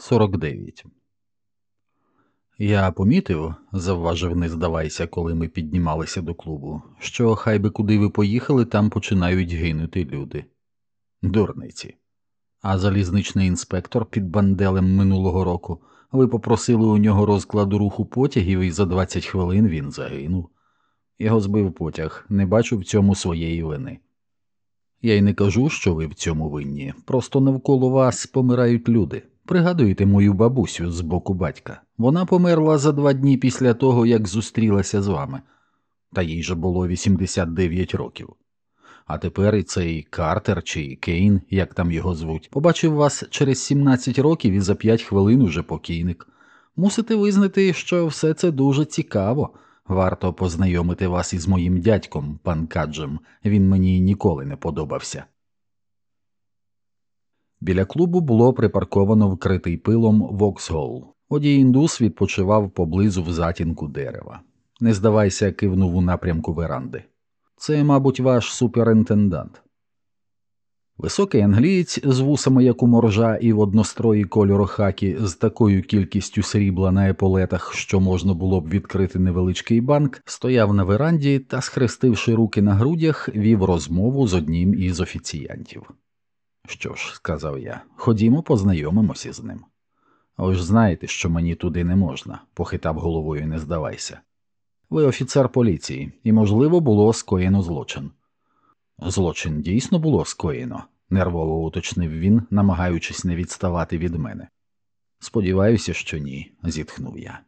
49 Я помітив, завважив, не здавайся, коли ми піднімалися до клубу, що хай би куди ви поїхали, там починають гинути люди. Дурниці. А залізничний інспектор під банделем минулого року. Ви попросили у нього розкладу руху потягів, і за 20 хвилин він загинув. Його збив потяг, не бачу в цьому своєї вини. Я й не кажу, що ви в цьому винні, просто навколо вас помирають люди. Пригадуєте мою бабусю з боку батька. Вона померла за два дні після того, як зустрілася з вами, та їй же було 89 років. А тепер і цей Картер чи Кейн, як там його звуть, побачив вас через 17 років і за 5 хвилин уже покійник. Мусите визнати, що все це дуже цікаво. Варто познайомити вас із моїм дядьком, пан Каджем, він мені ніколи не подобався. Біля клубу було припарковано вкритий пилом Воксгол. Водій індус відпочивав поблизу в затінку дерева. Не здавайся, кивнув у напрямку веранди. Це, мабуть, ваш суперінтендант. Високий англієць з вусами, як у моржа, і в однострої кольору хакі з такою кількістю срібла на еполетах, що можна було б відкрити невеличкий банк, стояв на веранді та, схрестивши руки на грудях, вів розмову з одним із офіціянтів. Що ж, сказав я, ходімо, познайомимося з ним. Ви ж знаєте, що мені туди не можна, похитав головою, не здавайся. Ви офіцер поліції, і, можливо, було скоєно злочин. Злочин дійсно було скоєно, нервово уточнив він, намагаючись не відставати від мене. Сподіваюся, що ні, зітхнув я.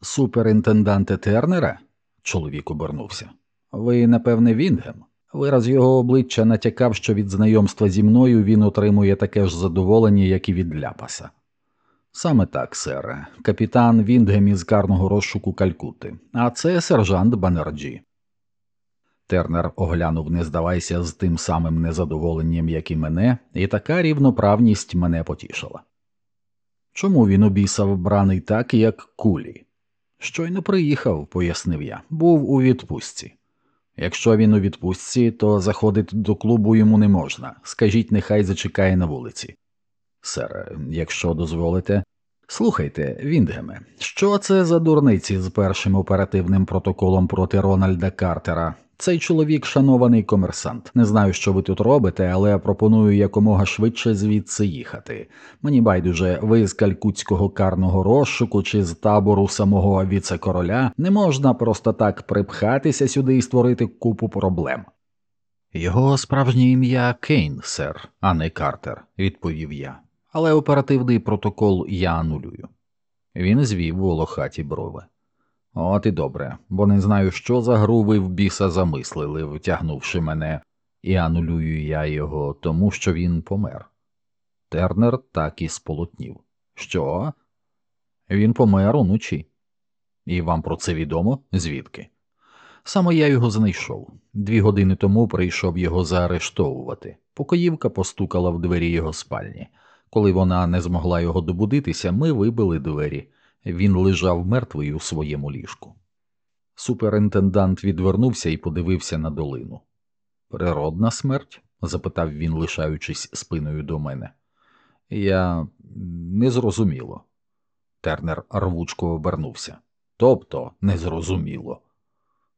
Суперінтенданте Тернера? чоловік обернувся. Ви, напевне, Віндгем? Вираз його обличчя натякав, що від знайомства зі мною він отримує таке ж задоволення, як і від ляпаса. Саме так, сер, капітан Віндгем із карного розшуку Калькути, а це сержант Банерджі. Тернер оглянув, не здавайся, з тим самим незадоволенням, як і мене, і така рівноправність мене потішила. Чому він у біса, вбраний так, як кулі? Щойно приїхав, пояснив я, був у відпустці. Якщо він у відпустці, то заходити до клубу йому не можна. Скажіть, нехай зачекає на вулиці. Сер, якщо дозволите. Слухайте, Віндгеме, що це за дурниці з першим оперативним протоколом проти Рональда Картера? Цей чоловік шанований комерсант. Не знаю, що ви тут робите, але пропоную якомога швидше звідси їхати. Мені байдуже, ви з калькутського карного розшуку чи з табору самого віце-короля не можна просто так припхатися сюди і створити купу проблем. Його справжнє ім'я Кейн, сер, а не Картер, відповів я, але оперативний протокол я анулюю. Він звів волохаті брови. От і добре, бо не знаю, що за гру ви в біса замислили, втягнувши мене, і анулюю я його, тому що він помер. Тернер так і сполотнів. Що? Він помер уночі. І вам про це відомо? Звідки? Саме я його знайшов. Дві години тому прийшов його заарештовувати. Покоївка постукала в двері його спальні. Коли вона не змогла його добудитися, ми вибили двері. Він лежав мертвий у своєму ліжку. Суперінтендант відвернувся і подивився на долину. Природна смерть? запитав він, лишаючись спиною до мене. Я незрозуміло. Тернер рвучко обернувся. Тобто незрозуміло.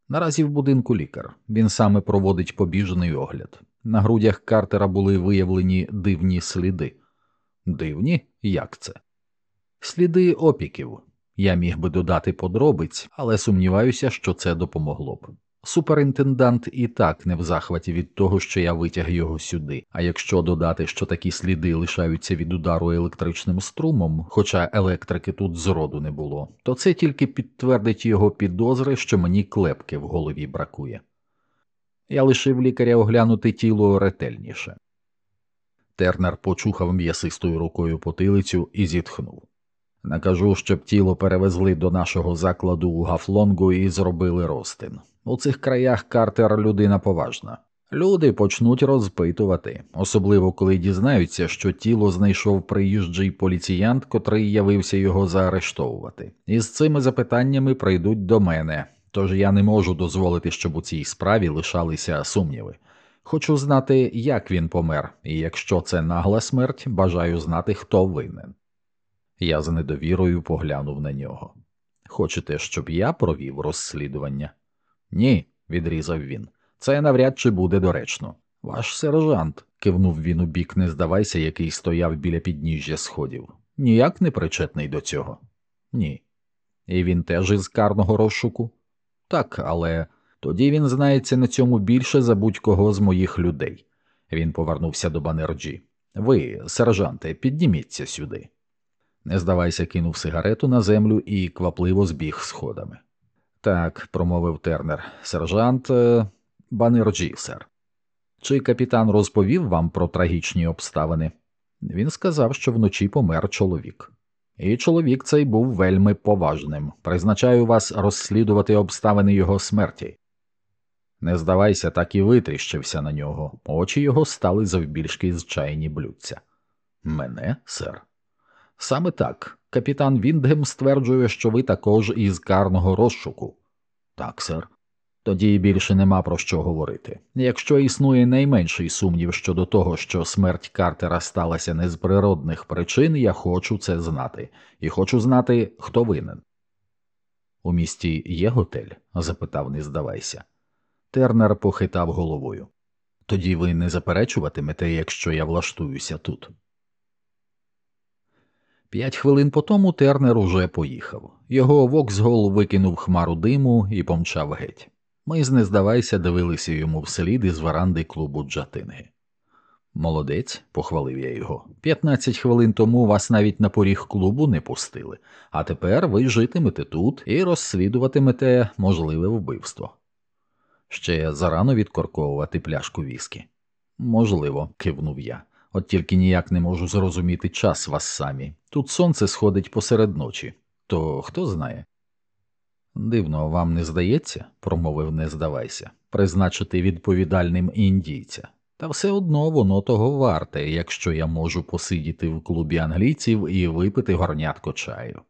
Наразі в будинку лікар. Він саме проводить побіжний огляд. На грудях Картера були виявлені дивні сліди. Дивні? Як це? Сліди опіків. Я міг би додати подробиць, але сумніваюся, що це допомогло б. Суперінтендант і так не в захваті від того, що я витяг його сюди. А якщо додати, що такі сліди лишаються від удару електричним струмом, хоча електрики тут зроду не було, то це тільки підтвердить його підозри, що мені клепки в голові бракує. Я лишив лікаря оглянути тіло ретельніше. Тернер почухав м'ясистою рукою потилицю і зітхнув. Накажу, щоб тіло перевезли до нашого закладу у Гафлонгу і зробили розтин. У цих краях Картер людина поважна. Люди почнуть розпитувати, особливо коли дізнаються, що тіло знайшов приїжджий поліціянт, котрий явився його заарештовувати. І з цими запитаннями прийдуть до мене, тож я не можу дозволити, щоб у цій справі лишалися сумніви. Хочу знати, як він помер, і якщо це нагла смерть, бажаю знати, хто винен. Я з недовірою поглянув на нього. Хочете, щоб я провів розслідування? Ні, відрізав він. Це навряд чи буде доречно. Ваш сержант, кивнув він у бік, не здавайся, який стояв біля підніжжя сходів. Ніяк не причетний до цього? Ні. І він теж із карного розшуку? Так, але тоді він знається на цьому більше за будь-кого з моїх людей. Він повернувся до Банерджі. Ви, сержанте, підніміться сюди. Не здавайся, кинув сигарету на землю і квапливо збіг сходами. Так, промовив Тернер, сержант е, Банерджі, сер. Чи капітан розповів вам про трагічні обставини? Він сказав, що вночі помер чоловік. І чоловік цей був вельми поважним. Призначаю вас розслідувати обставини його смерті. Не здавайся, так і витріщився на нього. Очі його стали завбільшки з чайні блюдця. Мене, сер? Саме так. Капітан Віндгем стверджує, що ви також із карного розшуку. Так, сер. Тоді більше нема про що говорити. Якщо існує найменший сумнів щодо того, що смерть Картера сталася не з природних причин, я хочу це знати, і хочу знати, хто винен. У місті є готель? запитав, не здавайся. Тернер похитав головою. Тоді ви не заперечуватимете, якщо я влаштуюся тут. П'ять хвилин по тому Тернер уже поїхав. Його Воксгол викинув хмару диму і помчав геть. Ми з нездавайся дивилися йому вслід із веранди клубу Джатинги. Молодець, похвалив я його. П'ятнадцять хвилин тому вас навіть на поріг клубу не пустили, а тепер ви житимете тут і розслідуватимете можливе вбивство. Ще зарано відкорковувати пляшку віскі. Можливо, кивнув я. От тільки ніяк не можу зрозуміти час вас самі. Тут сонце сходить посеред ночі, то хто знає. Дивно, вам не здається, промовив не здавайся, призначити відповідальним індійця. Та все одно воно того варте, якщо я можу посидіти в клубі англійців і випити горнятко чаю.